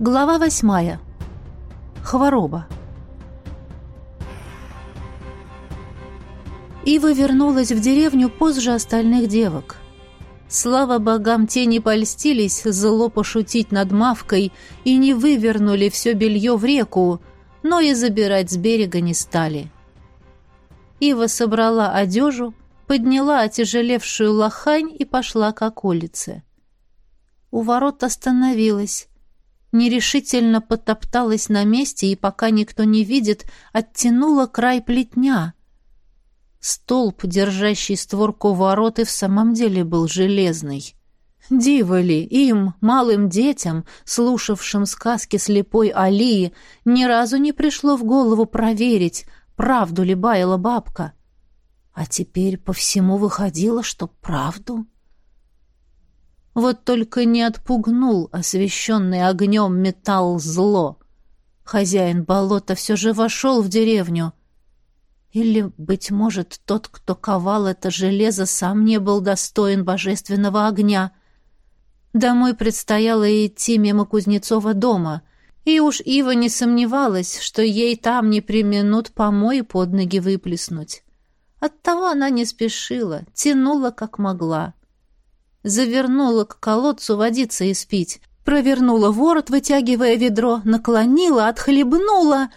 Глава восьмая. Хвороба. Ива вернулась в деревню позже остальных девок. Слава богам, те не польстились зло пошутить над Мавкой и не вывернули все белье в реку, но и забирать с берега не стали. Ива собрала одежу, подняла отяжелевшую лохань и пошла к околице. У ворот остановилась нерешительно потопталась на месте и, пока никто не видит, оттянула край плетня. Столб, держащий створку ворот, и в самом деле был железный. Диво ли им, малым детям, слушавшим сказки слепой Алии, ни разу не пришло в голову проверить, правду ли баяла бабка? А теперь по всему выходило, что правду. Вот только не отпугнул освещенный огнем металл зло. Хозяин болота все же вошел в деревню. Или, быть может, тот, кто ковал это железо, сам не был достоин божественного огня. Домой предстояло идти мимо Кузнецова дома, и уж Ива не сомневалась, что ей там не применут помои под ноги выплеснуть. Оттого она не спешила, тянула как могла завернула к колодцу водиться и спить, провернула ворот, вытягивая ведро, наклонила, отхлебнула.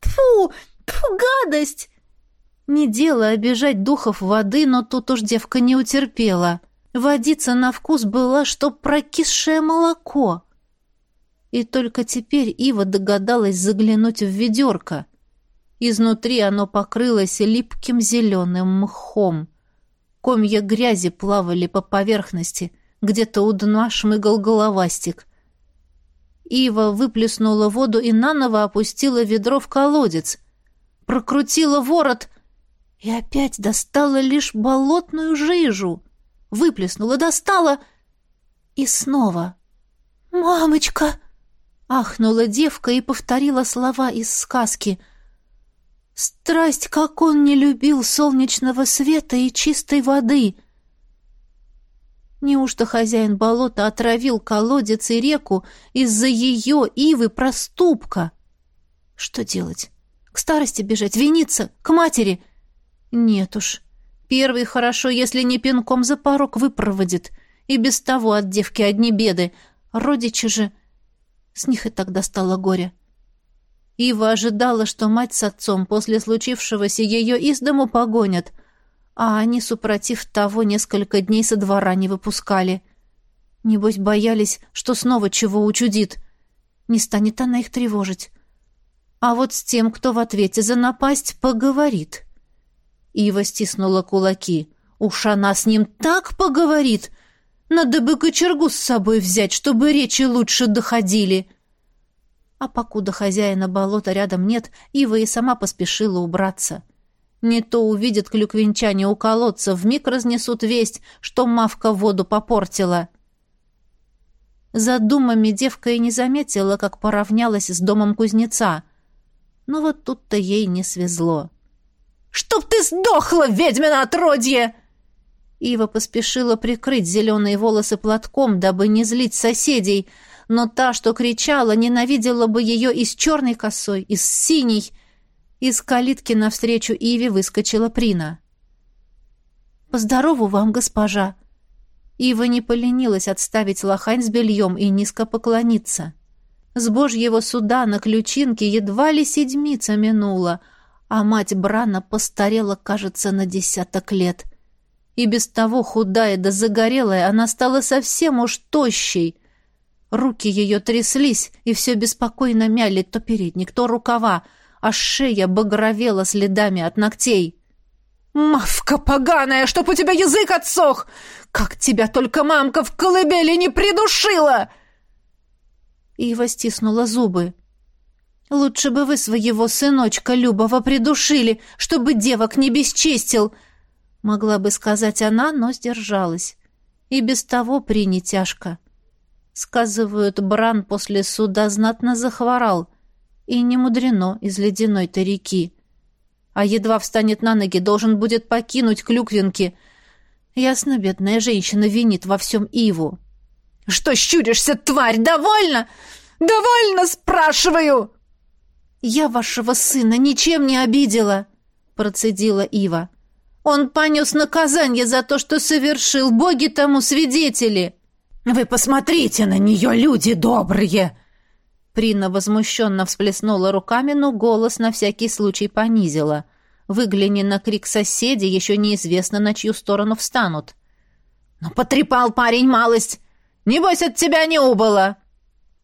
Тфу, тфу, гадость! Не дело обижать духов воды, но тут уж девка не утерпела. Водица на вкус была, что прокисшее молоко. И только теперь Ива догадалась заглянуть в ведерко. Изнутри оно покрылось липким зеленым мхом. Комья грязи плавали по поверхности, где-то у дна шмыгал головастик. Ива выплеснула воду и наново опустила ведро в колодец. Прокрутила ворот и опять достала лишь болотную жижу. Выплеснула, достала и снова. «Мамочка!» — ахнула девка и повторила слова из сказки — Страсть, как он не любил солнечного света и чистой воды! Неужто хозяин болота отравил колодец и реку из-за ее, Ивы, проступка? Что делать? К старости бежать, виниться, к матери? Нет уж. Первый хорошо, если не пинком за порог выпроводит. И без того от девки одни беды. Родичи же... С них и тогда стало горе. — Ива ожидала, что мать с отцом после случившегося ее из дому погонят, а они, супротив того, несколько дней со двора не выпускали. Небось, боялись, что снова чего учудит. Не станет она их тревожить. А вот с тем, кто в ответе за напасть, поговорит. Ива стиснула кулаки. Уж она с ним так поговорит! Надо бы кочергу с собой взять, чтобы речи лучше доходили. — а покуда хозяина болота рядом нет, Ива и сама поспешила убраться. Не то увидят клюквенчане у колодца, вмиг разнесут весть, что мавка воду попортила. За думами девка и не заметила, как поравнялась с домом кузнеца. Но вот тут-то ей не свезло. «Чтоб ты сдохла, ведьмина отродье!» Ива поспешила прикрыть зеленые волосы платком, дабы не злить соседей — но та, что кричала, ненавидела бы ее и с черной косой, и с синей. Из калитки навстречу Иве выскочила Прина. «Поздорову вам, госпожа!» Ива не поленилась отставить лохань с бельем и низко поклониться. С божьего суда на ключинке едва ли седмица минула, а мать Брана постарела, кажется, на десяток лет. И без того худая да загорелая она стала совсем уж тощей — Руки ее тряслись и все беспокойно мяли то передник, то рукава, а шея багровела следами от ногтей. «Мавка поганая, чтоб у тебя язык отсох! Как тебя только мамка в колыбели не придушила!» Ива стиснула зубы. «Лучше бы вы своего сыночка Любова придушили, чтобы девок не бесчестил!» Могла бы сказать она, но сдержалась. И без того при тяжко. Сказывают, Бран после суда знатно захворал. И не мудрено из ледяной-то реки. А едва встанет на ноги, должен будет покинуть клюквинки. Ясно, бедная женщина винит во всем Иву. «Что щуришься, тварь, довольно? Довольно, спрашиваю!» «Я вашего сына ничем не обидела», — процедила Ива. «Он понес наказание за то, что совершил. Боги тому свидетели». «Вы посмотрите на нее, люди добрые!» Прина возмущенно всплеснула руками, но голос на всякий случай понизила. Выгляни на крик соседей, еще неизвестно, на чью сторону встанут. «Ну, потрепал парень малость! Небось, от тебя не убыло!»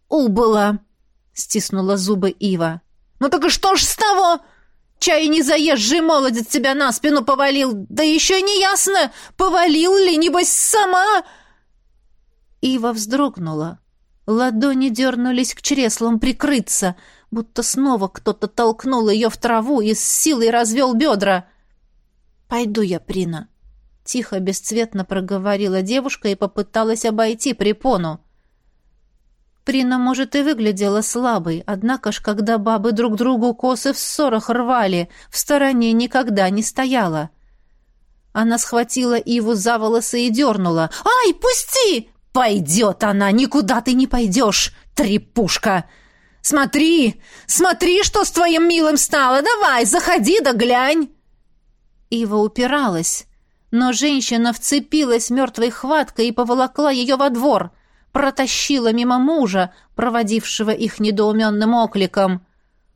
«Убыло!» — стиснула зубы Ива. «Ну так и что ж с того? Чай не заезжий молодец тебя на спину повалил, да еще не ясно, повалил ли, небось, сама...» Ива вздрогнула. Ладони дернулись к чреслам прикрыться, будто снова кто-то толкнул ее в траву и с силой развел бедра. «Пойду я, Прина», — тихо, бесцветно проговорила девушка и попыталась обойти препону. Прина, может, и выглядела слабой, однако ж, когда бабы друг другу косы в ссорах рвали, в стороне никогда не стояла. Она схватила Иву за волосы и дернула. «Ай, пусти!» «Пойдет она, никуда ты не пойдешь, трепушка! Смотри, смотри, что с твоим милым стало! Давай, заходи да глянь!» Ива упиралась, но женщина вцепилась мертвой хваткой и поволокла ее во двор, протащила мимо мужа, проводившего их недоуменным окликом.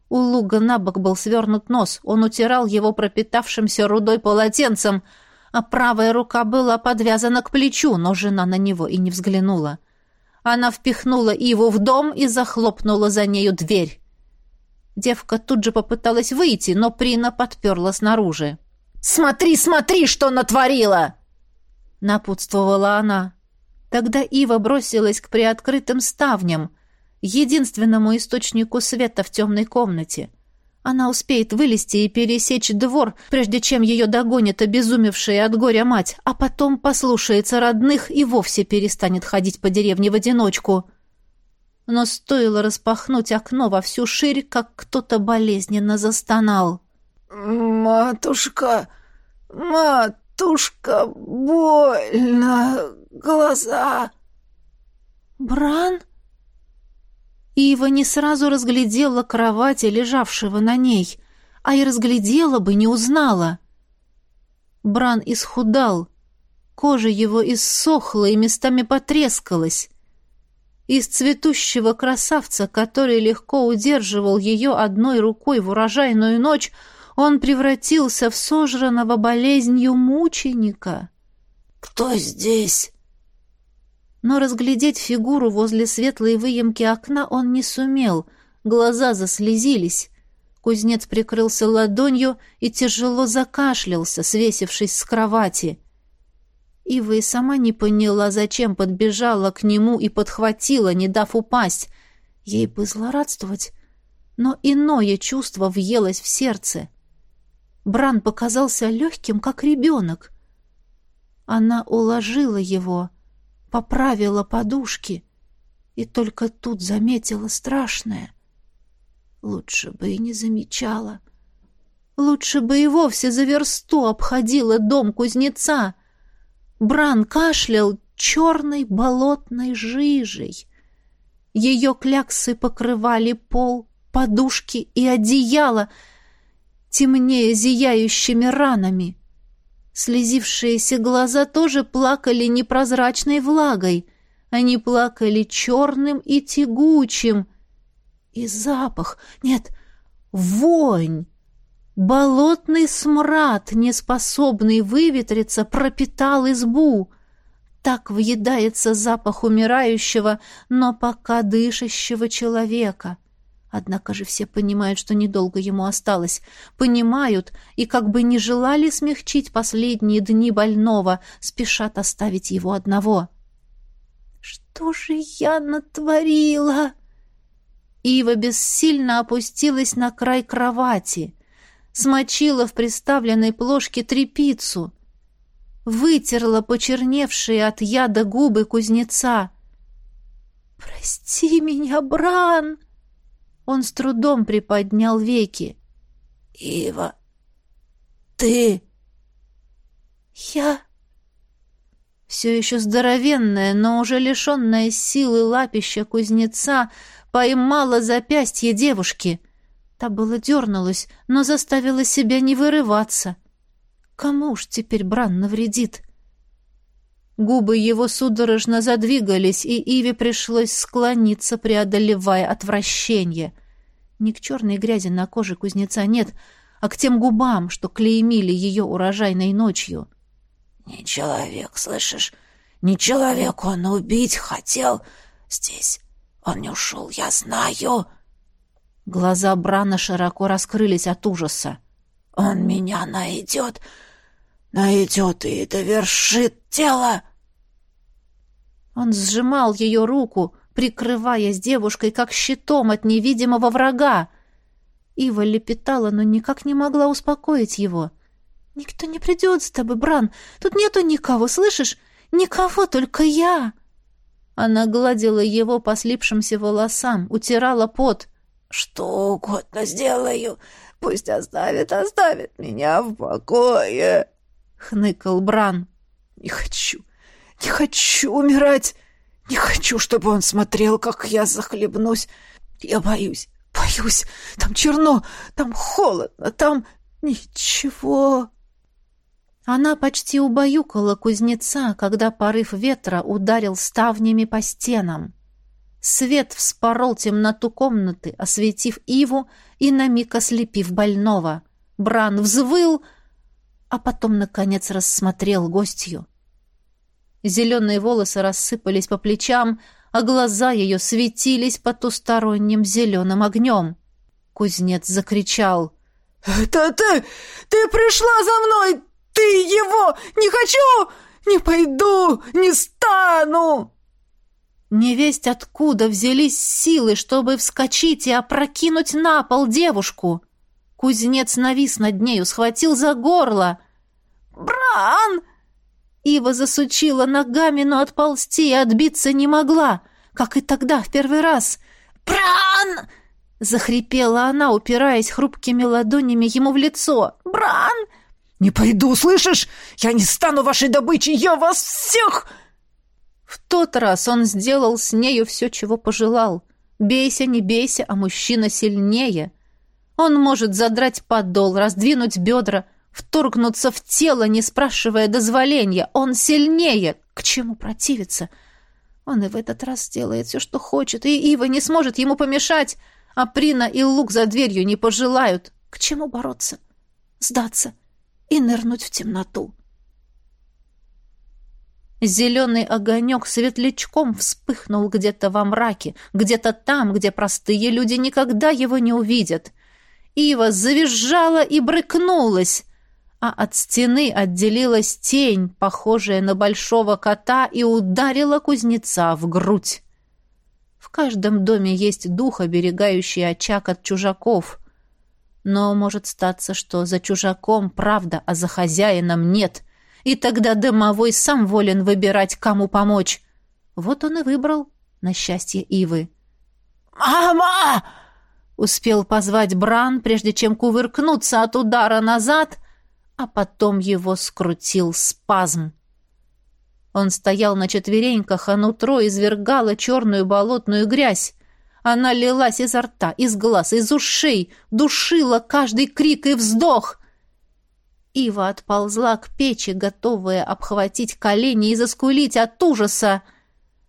У луга на бок был свернут нос, он утирал его пропитавшимся рудой полотенцем — а правая рука была подвязана к плечу, но жена на него и не взглянула. Она впихнула Иву в дом и захлопнула за нею дверь. Девка тут же попыталась выйти, но Прина подперла снаружи. «Смотри, смотри, что натворила!» Напутствовала она. Тогда Ива бросилась к приоткрытым ставням, единственному источнику света в темной комнате. Она успеет вылезти и пересечь двор, прежде чем ее догонит обезумевшая от горя мать, а потом послушается родных и вовсе перестанет ходить по деревне в одиночку. Но стоило распахнуть окно во всю ширь, как кто-то болезненно застонал. «Матушка, матушка, больно, глаза!» «Бран?» Ива не сразу разглядела кровати, лежавшего на ней, а и разглядела бы, не узнала. Бран исхудал, кожа его иссохла и местами потрескалась. Из цветущего красавца, который легко удерживал ее одной рукой в урожайную ночь, он превратился в сожранного болезнью мученика. «Кто здесь?» Но разглядеть фигуру возле светлой выемки окна он не сумел, глаза заслезились. Кузнец прикрылся ладонью и тяжело закашлялся, свесившись с кровати. Ива и сама не поняла, зачем подбежала к нему и подхватила, не дав упасть. Ей бы злорадствовать, но иное чувство въелось в сердце. Бран показался легким, как ребенок. Она уложила его — поправила подушки и только тут заметила страшное. Лучше бы и не замечала. Лучше бы и вовсе за версту обходила дом кузнеца. Бран кашлял черной болотной жижей. Ее кляксы покрывали пол, подушки и одеяло, темнее зияющими ранами. Слезившиеся глаза тоже плакали непрозрачной влагой. Они плакали черным и тягучим. И запах... Нет, вонь! Болотный смрад, неспособный выветриться, пропитал избу. Так въедается запах умирающего, но пока дышащего человека. Однако же все понимают, что недолго ему осталось. Понимают и как бы не желали смягчить последние дни больного, спешат оставить его одного. «Что же я натворила?» Ива бессильно опустилась на край кровати, смочила в приставленной плошке трепицу, вытерла почерневшие от яда губы кузнеца. «Прости меня, Бран!» Он с трудом приподнял веки. «Ива, ты...» «Я...» Все еще здоровенная, но уже лишенная силы лапища кузнеца поймала запястье девушки. Та было дернулась, но заставила себя не вырываться. Кому уж теперь Бран навредит? Губы его судорожно задвигались, и Иве пришлось склониться, преодолевая отвращение. Ни к черной грязи на коже кузнеца нет, а к тем губам, что клеймили ее урожайной ночью. «Не человек, слышишь? Не человек он убить хотел. Здесь он не ушел, я знаю». Глаза Брана широко раскрылись от ужаса. «Он меня найдет, найдет и довершит дело!» Он сжимал ее руку, прикрываясь девушкой, как щитом от невидимого врага. Ива лепетала, но никак не могла успокоить его. «Никто не придет с тобой, Бран. Тут нету никого, слышишь? Никого, только я!» Она гладила его по слипшимся волосам, утирала пот. «Что угодно сделаю. Пусть оставит, оставит меня в покое!» — хныкал Бран. «Не хочу, не хочу умирать! Не хочу, чтобы он смотрел, как я захлебнусь! Я боюсь, боюсь! Там черно, там холодно, там ничего!» Она почти убаюкала кузнеца, когда порыв ветра ударил ставнями по стенам. Свет вспорол темноту комнаты, осветив Иву и на миг ослепив больного. Бран взвыл, а потом, наконец, рассмотрел гостью. Зеленые волосы рассыпались по плечам, а глаза ее светились потусторонним зеленым огнем. Кузнец закричал. «Это ты! Ты пришла за мной! Ты его! Не хочу! Не пойду! Не стану!» Невесть откуда взялись силы, чтобы вскочить и опрокинуть на пол девушку. Кузнец навис над нею, схватил за горло. «Бран!» Ива засучила ногами, но отползти и отбиться не могла, как и тогда, в первый раз. «Бран!» — захрипела она, упираясь хрупкими ладонями ему в лицо. «Бран!» «Не пойду, слышишь? Я не стану вашей добычей, я вас всех...» В тот раз он сделал с нею все, чего пожелал. Бейся, не бейся, а мужчина сильнее. Он может задрать подол, раздвинуть бедра, вторгнуться в тело, не спрашивая дозволения. Он сильнее. К чему противиться? Он и в этот раз сделает все, что хочет, и Ива не сможет ему помешать, а Прина и Лук за дверью не пожелают. К чему бороться? Сдаться и нырнуть в темноту. Зеленый огонек светлячком вспыхнул где-то во мраке, где-то там, где простые люди никогда его не увидят. Ива завизжала и брыкнулась, а от стены отделилась тень, похожая на большого кота, и ударила кузнеца в грудь. В каждом доме есть дух, оберегающий очаг от чужаков. Но может статься, что за чужаком правда, а за хозяином нет — и тогда домовой сам волен выбирать, кому помочь. Вот он и выбрал, на счастье Ивы. «Мама!» — успел позвать Бран, прежде чем кувыркнуться от удара назад, а потом его скрутил спазм. Он стоял на четвереньках, а нутро извергало черную болотную грязь. Она лилась изо рта, из глаз, из ушей, душила каждый крик и вздох. Ива отползла к печи, готовая обхватить колени и заскулить от ужаса.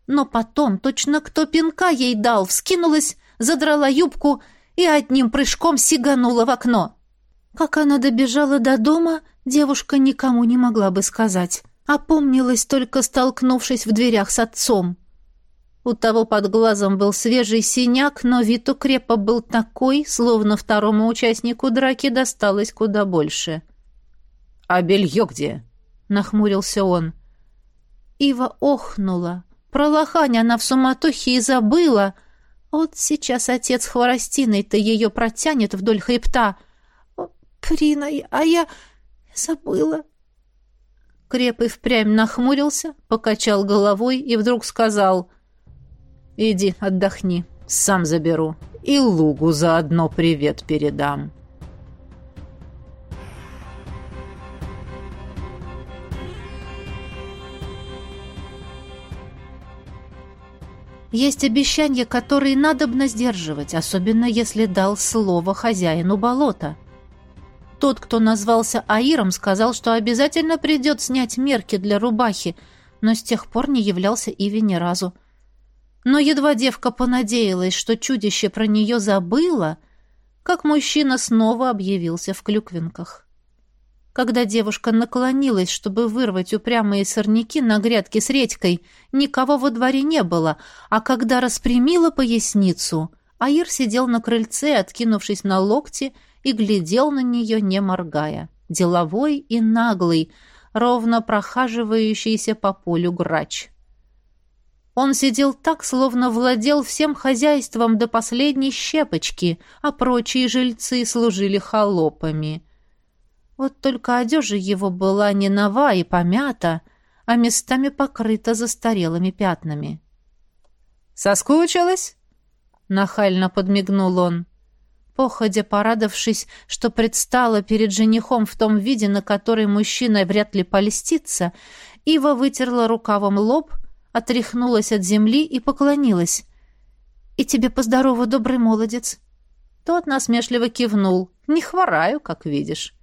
Но потом, точно кто пинка ей дал, вскинулась, задрала юбку и одним прыжком сиганула в окно. Как она добежала до дома, девушка никому не могла бы сказать. Опомнилась, только столкнувшись в дверях с отцом. У того под глазом был свежий синяк, но вид у крепа был такой, словно второму участнику драки досталось куда больше. — «А белье где?» — нахмурился он. Ива охнула. Про лохань она в суматохе и забыла. Вот сейчас отец хворостиной-то ее протянет вдоль хребта. «Прина, а я забыла». Креп и впрямь нахмурился, покачал головой и вдруг сказал «Иди, отдохни, сам заберу, и лугу заодно привет передам». Есть обещания, которые надобно сдерживать, особенно если дал слово хозяину болота. Тот, кто назвался Аиром, сказал, что обязательно придет снять мерки для рубахи, но с тех пор не являлся Иви ни разу. Но едва девка понадеялась, что чудище про нее забыло, как мужчина снова объявился в клюквинках. Когда девушка наклонилась, чтобы вырвать упрямые сорняки на грядке с редькой, никого во дворе не было, а когда распрямила поясницу, Аир сидел на крыльце, откинувшись на локти, и глядел на нее, не моргая. Деловой и наглый, ровно прохаживающийся по полю грач. Он сидел так, словно владел всем хозяйством до последней щепочки, а прочие жильцы служили холопами. Вот только одежа его была не нова и помята, а местами покрыта застарелыми пятнами. «Соскучилась?» — нахально подмигнул он. Походя порадовавшись, что предстала перед женихом в том виде, на который мужчина вряд ли полистится, Ива вытерла рукавом лоб, отряхнулась от земли и поклонилась. «И тебе поздорово, добрый молодец!» Тот насмешливо кивнул. «Не хвораю, как видишь».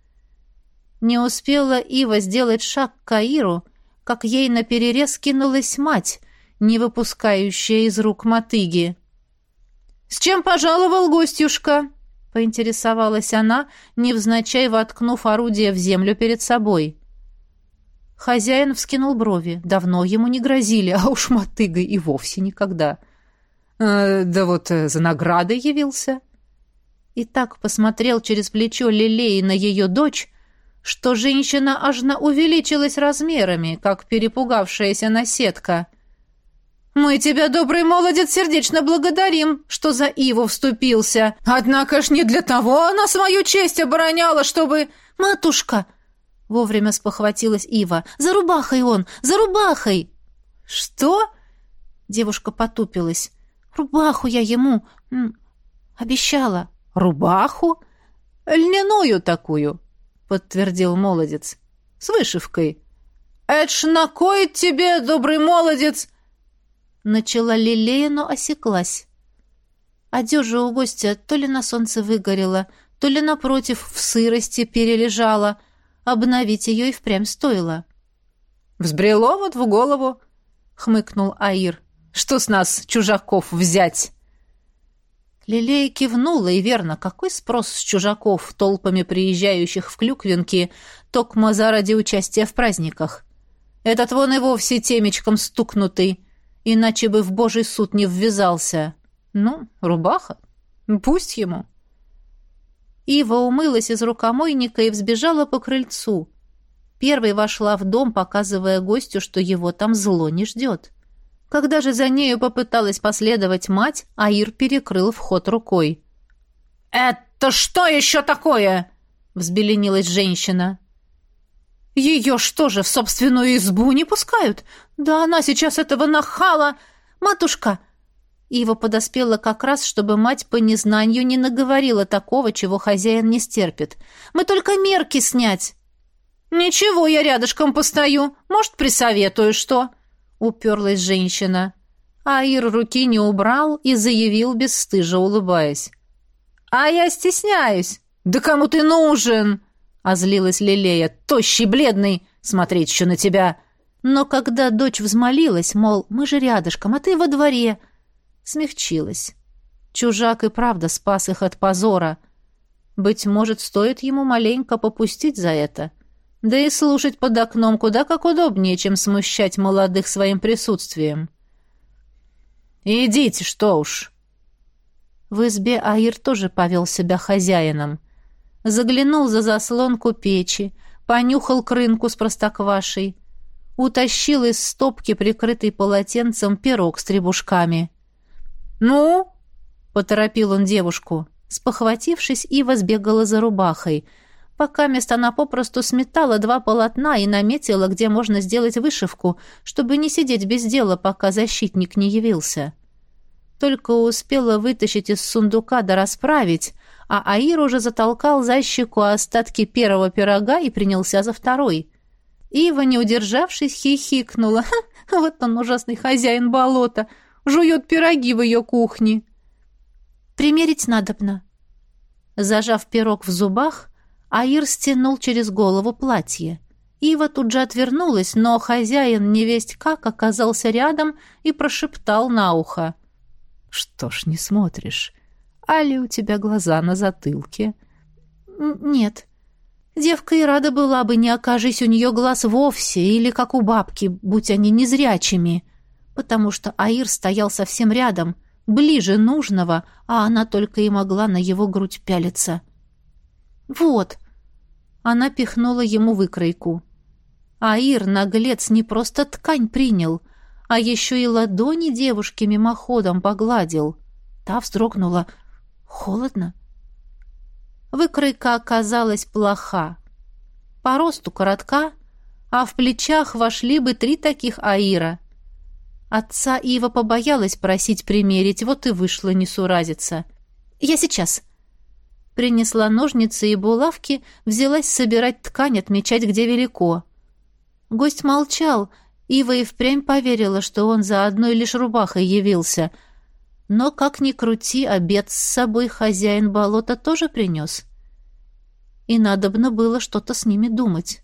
Не успела Ива сделать шаг к Каиру, как ей наперерез кинулась мать, не выпускающая из рук мотыги. «С чем пожаловал гостюшка?» — поинтересовалась она, невзначай воткнув орудие в землю перед собой. Хозяин вскинул брови. Давно ему не грозили, а уж мотыгой и вовсе никогда. «Э, «Да вот э, за наградой явился». И так посмотрел через плечо Лилеи на ее дочь, что женщина аж увеличилась размерами, как перепугавшаяся наседка. «Мы тебя, добрый молодец, сердечно благодарим, что за Иву вступился. Однако ж не для того она свою честь обороняла, чтобы...» «Матушка!» — вовремя спохватилась Ива. «За рубахой он! За рубахой!» «Что?» — девушка потупилась. «Рубаху я ему... обещала». «Рубаху?» «Льняную такую», — подтвердил молодец. «С вышивкой». «Это на кой тебе, добрый молодец?» Начала лилея, но осеклась. Одежа у гостя то ли на солнце выгорела, то ли, напротив, в сырости перележала. Обновить ее и впрямь стоило. «Взбрело вот в голову», — хмыкнул Аир. «Что с нас, чужаков, взять?» Лилея кивнула, и верно, какой спрос с чужаков, толпами приезжающих в Клюквинки, токмо заради участия в праздниках. Этот вон и вовсе темечком стукнутый, иначе бы в божий суд не ввязался. Ну, рубаха, пусть ему. Ива умылась из рукомойника и взбежала по крыльцу. Первой вошла в дом, показывая гостю, что его там зло не ждет. Когда же за нею попыталась последовать мать, Аир перекрыл вход рукой. «Это что еще такое?» — взбеленилась женщина. «Ее что же, в собственную избу не пускают? Да она сейчас этого нахала! Матушка!» Ива подоспела как раз, чтобы мать по незнанию не наговорила такого, чего хозяин не стерпит. «Мы только мерки снять!» «Ничего, я рядышком постою. Может, присоветую что?» Уперлась женщина. Аир руки не убрал и заявил, бесстыжо улыбаясь. «А я стесняюсь!» «Да кому ты нужен?» — озлилась Лилея. «Тощий, бледный! Смотреть еще на тебя!» Но когда дочь взмолилась, мол, мы же рядышком, а ты во дворе, смягчилась. Чужак и правда спас их от позора. Быть может, стоит ему маленько попустить за это — да и слушать под окном куда как удобнее, чем смущать молодых своим присутствием. «Идите, что уж!» В избе Аир тоже повел себя хозяином. Заглянул за заслонку печи, понюхал крынку с простоквашей, утащил из стопки, прикрытой полотенцем, пирог с требушками. «Ну?» — поторопил он девушку. Спохватившись, Ива сбегала за рубахой — Пока мест она попросту сметала два полотна и наметила, где можно сделать вышивку, чтобы не сидеть без дела, пока защитник не явился. Только успела вытащить из сундука да расправить, а Аир уже затолкал за щеку остатки первого пирога и принялся за второй. Ива, не удержавшись, хихикнула. «Вот он, ужасный хозяин болота! жует пироги в ее кухне. Примерить надобно. Зажав пирог в зубах, Аир стянул через голову платье. Ива тут же отвернулась, но хозяин невесть как оказался рядом и прошептал на ухо. «Что ж не смотришь? Али у тебя глаза на затылке?» «Нет. Девка и рада была бы, не окажись у нее глаз вовсе, или как у бабки, будь они незрячими, потому что Аир стоял совсем рядом, ближе нужного, а она только и могла на его грудь пялиться. «Вот!» Она пихнула ему выкройку. Аир, наглец, не просто ткань принял, а еще и ладони девушки мимоходом погладил. Та вздрогнула. «Холодно?» Выкройка оказалась плоха. По росту коротка, а в плечах вошли бы три таких Аира. Отца Ива побоялась просить примерить, вот и вышла несуразица. «Я сейчас!» Принесла ножницы и булавки, взялась собирать ткань, отмечать, где велико. Гость молчал, Ива и впрямь поверила, что он за одной лишь рубахой явился — но, как ни крути, обед с собой хозяин болота тоже принес. И надобно было что-то с ними думать.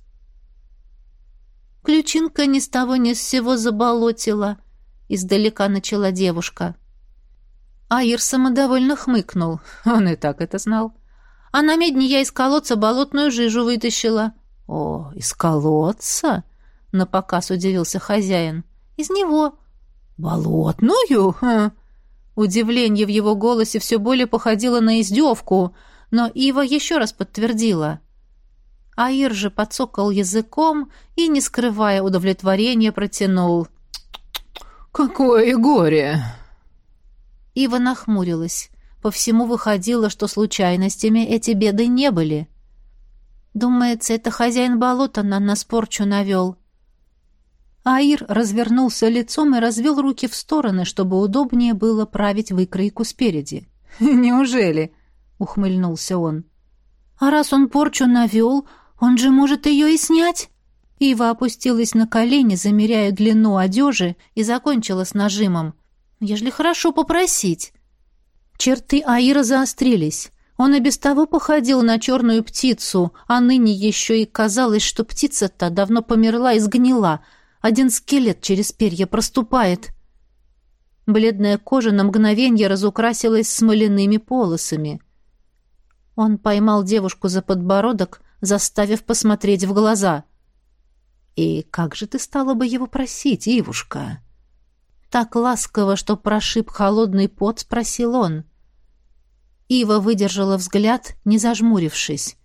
Ключинка ни с того ни с сего заболотила, издалека начала девушка. Аир самодовольно хмыкнул. Он и так это знал. А на медне я из колодца болотную жижу вытащила. О, из колодца? Напоказ удивился хозяин. Из него. Болотную? Ха. Удивление в его голосе все более походило на издевку, но Ива еще раз подтвердила. Аир же подсокал языком и, не скрывая удовлетворения, протянул. «Какое горе!» Ива нахмурилась. По всему выходило, что случайностями эти беды не были. «Думается, это хозяин болота на нас порчу навел», Аир развернулся лицом и развел руки в стороны, чтобы удобнее было править выкройку спереди. «Неужели?» — ухмыльнулся он. «А раз он порчу навел, он же может ее и снять?» Ива опустилась на колени, замеряя длину одежи, и закончила с нажимом. «Ежели хорошо попросить». Черты Аира заострились. Он и без того походил на черную птицу, а ныне еще и казалось, что птица-то давно померла и сгнила — один скелет через перья проступает. Бледная кожа на мгновенье разукрасилась смоляными полосами. Он поймал девушку за подбородок, заставив посмотреть в глаза. «И как же ты стала бы его просить, Ивушка?» Так ласково, что прошиб холодный пот, спросил он. Ива выдержала взгляд, не зажмурившись.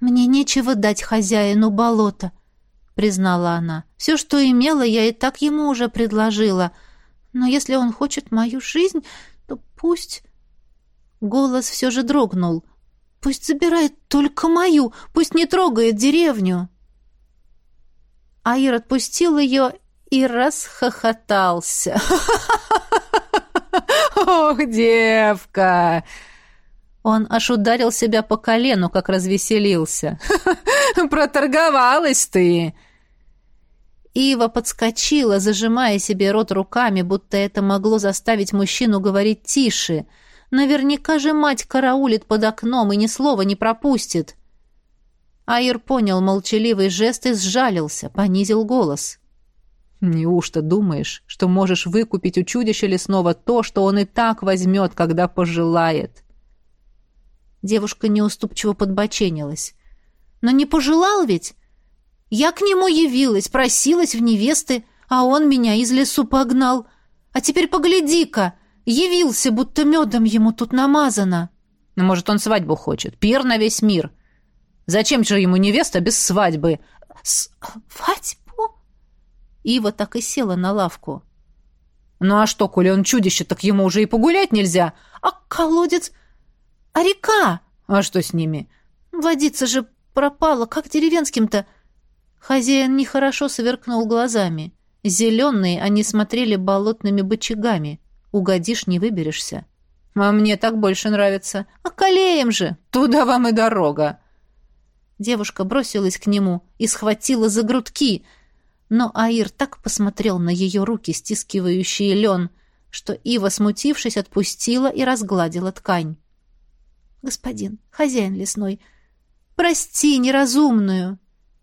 «Мне нечего дать хозяину болота», — признала она. «Все, что имела, я и так ему уже предложила. Но если он хочет мою жизнь, то пусть...» Голос все же дрогнул. «Пусть забирает только мою, пусть не трогает деревню». Аир отпустил ее и расхохотался. «Ох, девка!» Он аж ударил себя по колену, как развеселился. «Проторговалась ты!» Ива подскочила, зажимая себе рот руками, будто это могло заставить мужчину говорить тише. Наверняка же мать караулит под окном и ни слова не пропустит. Аир понял молчаливый жест и сжалился, понизил голос. «Неужто думаешь, что можешь выкупить у чудища лесного то, что он и так возьмет, когда пожелает?» Девушка неуступчиво подбоченилась. «Но не пожелал ведь? Я к нему явилась, просилась в невесты, а он меня из лесу погнал. А теперь погляди-ка, явился, будто медом ему тут намазано». Ну, может, он свадьбу хочет, пир на весь мир. Зачем же ему невеста без свадьбы? Свадьбу? Ива так и села на лавку. Ну а что, коли он чудище, так ему уже и погулять нельзя. А колодец а река? А что с ними? Водица же пропала, как деревенским-то. Хозяин нехорошо сверкнул глазами. Зеленые они смотрели болотными бочагами. Угодишь, не выберешься. А мне так больше нравится. А колеем же! Туда вам и дорога. Девушка бросилась к нему и схватила за грудки. Но Аир так посмотрел на ее руки, стискивающие лен, что Ива, смутившись, отпустила и разгладила ткань. «Господин, хозяин лесной, прости неразумную.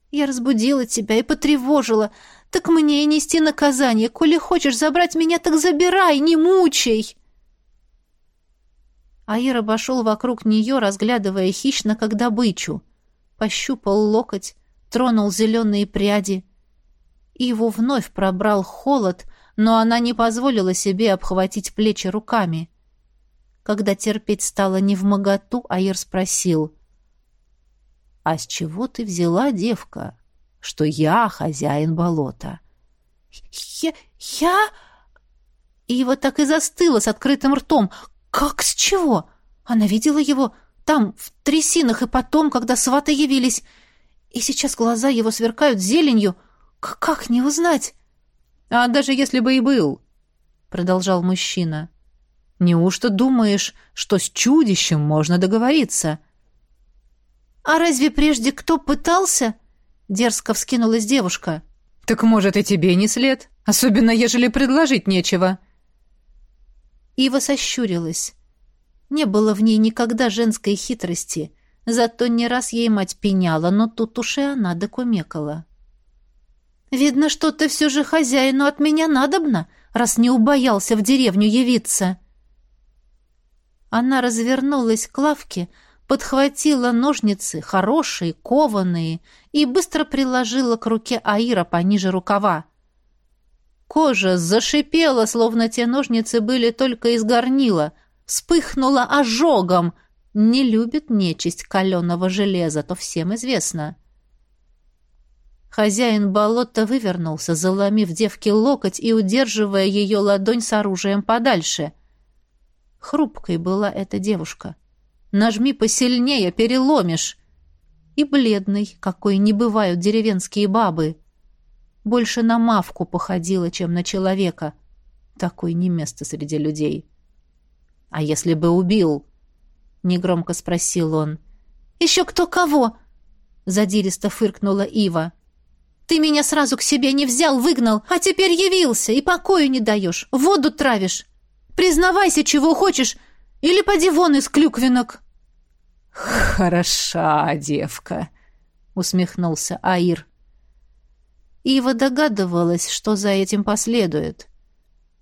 Я разбудила тебя и потревожила. Так мне и нести наказание. Коли хочешь забрать меня, так забирай, не мучай!» Аир обошел вокруг нее, разглядывая хищно, как добычу. Пощупал локоть, тронул зеленые пряди. Иву вновь пробрал холод, но она не позволила себе обхватить плечи руками. Когда терпеть стало не в моготу, Аир спросил. «А с чего ты взяла, девка, что я хозяин болота?» «Я... я...» Ива так и застыла с открытым ртом. «Как с чего? Она видела его там, в трясинах, и потом, когда сваты явились. И сейчас глаза его сверкают зеленью. Как не узнать?» «А даже если бы и был», — продолжал мужчина, — «неужто думаешь, что с чудищем можно договориться?» «А разве прежде кто пытался?» — дерзко вскинулась девушка. «Так, может, и тебе не след, особенно ежели предложить нечего». Ива сощурилась. Не было в ней никогда женской хитрости, зато не раз ей мать пеняла, но тут уж и она докумекала. «Видно, что-то все же хозяину от меня надобно, раз не убоялся в деревню явиться». Она развернулась к лавке, подхватила ножницы, хорошие, кованые, и быстро приложила к руке Аира пониже рукава. Кожа зашипела, словно те ножницы были только из горнила, вспыхнула ожогом. Не любит нечисть каленого железа, то всем известно. Хозяин болота вывернулся, заломив девке локоть и удерживая ее ладонь с оружием подальше. Хрупкой была эта девушка. Нажми посильнее, переломишь. И бледный, какой не бывают деревенские бабы — больше на мавку походила, чем на человека. Такой не место среди людей. «А если бы убил?» — негромко спросил он. «Еще кто кого?» — задиристо фыркнула Ива. «Ты меня сразу к себе не взял, выгнал, а теперь явился и покою не даешь, воду травишь. Признавайся, чего хочешь, или поди вон из клюквинок». «Хороша девка», — усмехнулся Аир. Ива догадывалась, что за этим последует.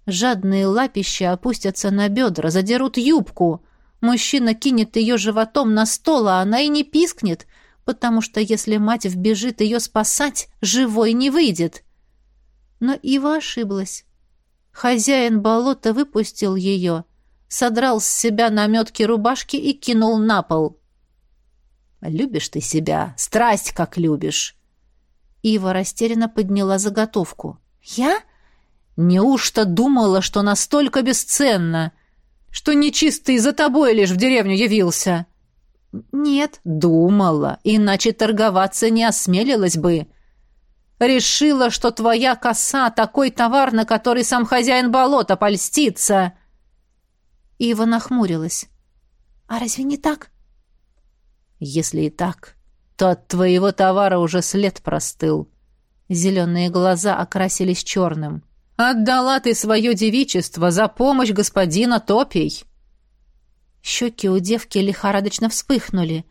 Жадные лапища опустятся на бедра, задерут юбку. Мужчина кинет ее животом на стол, а она и не пискнет, потому что если мать вбежит ее спасать, живой не выйдет. Но Ива ошиблась. Хозяин болота выпустил ее, содрал с себя наметки рубашки и кинул на пол. «Любишь ты себя, страсть как любишь!» Ива растерянно подняла заготовку. «Я? Неужто думала, что настолько бесценно? Что нечистый за тобой лишь в деревню явился?» «Нет, думала, иначе торговаться не осмелилась бы. Решила, что твоя коса — такой товар, на который сам хозяин болота польстится». Ива нахмурилась. «А разве не так?» «Если и так, то от твоего товара уже след простыл. Зеленые глаза окрасились черным. Отдала ты свое девичество за помощь господина Топий. Щеки у девки лихорадочно вспыхнули.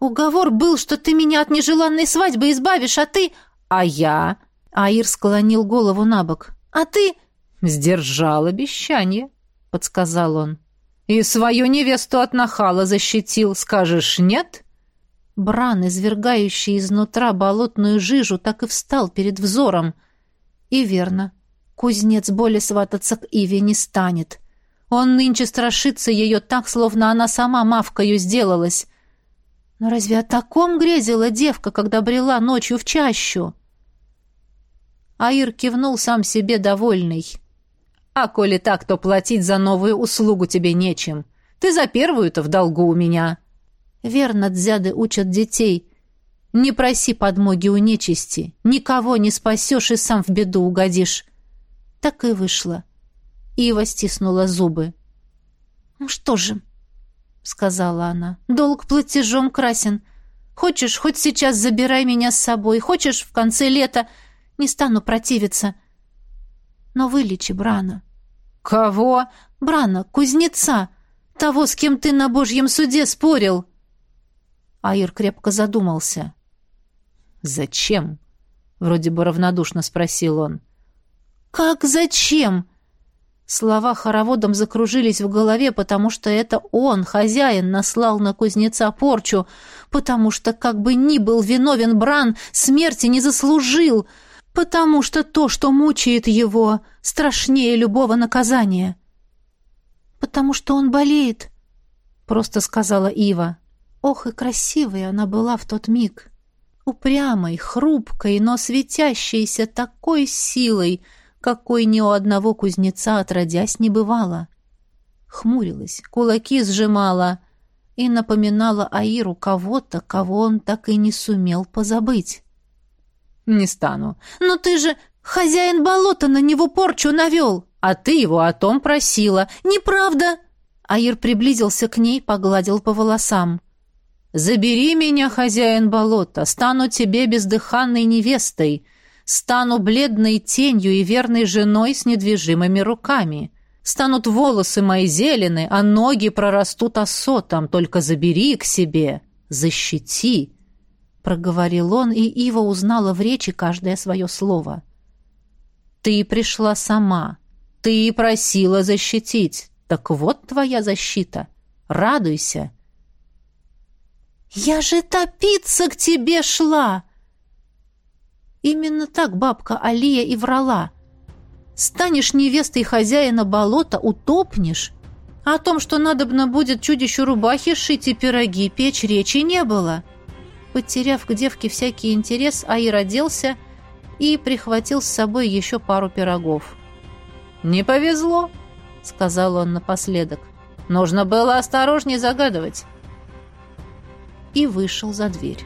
«Уговор был, что ты меня от нежеланной свадьбы избавишь, а ты...» «А я...» Аир склонил голову на бок. «А ты...» «Сдержал обещание», — подсказал он. «И свою невесту от нахала защитил, скажешь, нет?» Бран, извергающий изнутра болотную жижу, так и встал перед взором. И верно, кузнец более свататься к Иве не станет. Он нынче страшится ее так, словно она сама мавкою сделалась. Но разве о таком грезила девка, когда брела ночью в чащу? Аир кивнул сам себе довольный. «А коли так, то платить за новую услугу тебе нечем. Ты за первую-то в долгу у меня». Верно, дзяды учат детей. Не проси подмоги у нечисти. Никого не спасешь и сам в беду угодишь. Так и вышло. Ива стиснула зубы. «Ну что же?» — сказала она. «Долг платежом красен. Хочешь, хоть сейчас забирай меня с собой. Хочешь, в конце лета. Не стану противиться. Но вылечи Брана. «Кого?» «Брана, кузнеца, того, с кем ты на божьем суде спорил». Аир крепко задумался. «Зачем?» — вроде бы равнодушно спросил он. «Как зачем?» Слова хороводом закружились в голове, потому что это он, хозяин, наслал на кузнеца порчу, потому что, как бы ни был виновен Бран, смерти не заслужил, потому что то, что мучает его, страшнее любого наказания. «Потому что он болеет», — просто сказала Ива. Ох, и красивой она была в тот миг. Упрямой, хрупкой, но светящейся такой силой — какой ни у одного кузнеца отродясь не бывало. Хмурилась, кулаки сжимала и напоминала Аиру кого-то, кого он так и не сумел позабыть. «Не стану». «Но ты же хозяин болота на него порчу навел!» «А ты его о том просила». «Неправда!» Аир приблизился к ней, погладил по волосам. «Забери меня, хозяин болота, стану тебе бездыханной невестой стану бледной тенью и верной женой с недвижимыми руками. Станут волосы мои зелены, а ноги прорастут осотом, только забери к себе, защити». Проговорил он, и Ива узнала в речи каждое свое слово. «Ты пришла сама. Ты просила защитить. Так вот твоя защита. Радуйся». «Я же топиться к тебе шла!» Именно так бабка Алия и врала. Станешь невестой хозяина болота, утопнешь. А о том, что надобно будет чудищу рубахи шить и пироги печь, речи не было. Потеряв к девке всякий интерес, Аир оделся и прихватил с собой еще пару пирогов. «Не повезло», — сказал он напоследок. «Нужно было осторожнее загадывать». И вышел за дверь.